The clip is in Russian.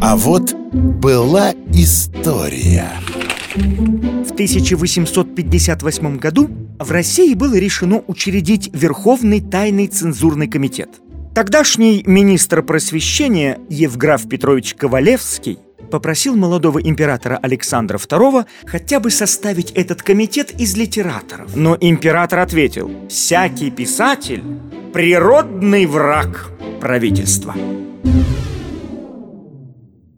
А вот была история. В 1858 году в России было решено учредить Верховный тайный цензурный комитет. Тогдашний министр просвещения Евграф Петрович Ковалевский попросил молодого императора Александра II хотя бы составить этот комитет из литераторов. Но император ответил, всякий писатель – природный враг правительства.